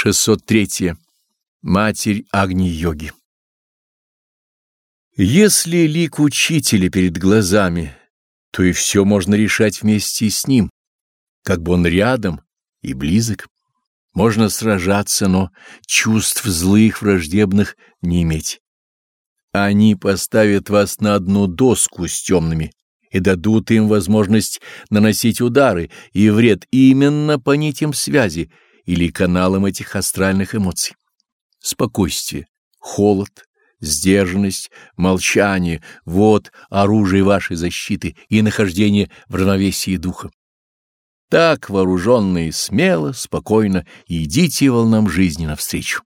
603. Матерь Агни-йоги Если лик учителя перед глазами, то и все можно решать вместе с ним, как бы он рядом и близок. Можно сражаться, но чувств злых, враждебных не иметь. Они поставят вас на одну доску с темными и дадут им возможность наносить удары и вред именно по нитям связи, или каналом этих астральных эмоций. Спокойствие, холод, сдержанность, молчание — вот оружие вашей защиты и нахождение в равновесии духа. Так, вооруженные, смело, спокойно, идите волнам жизни навстречу.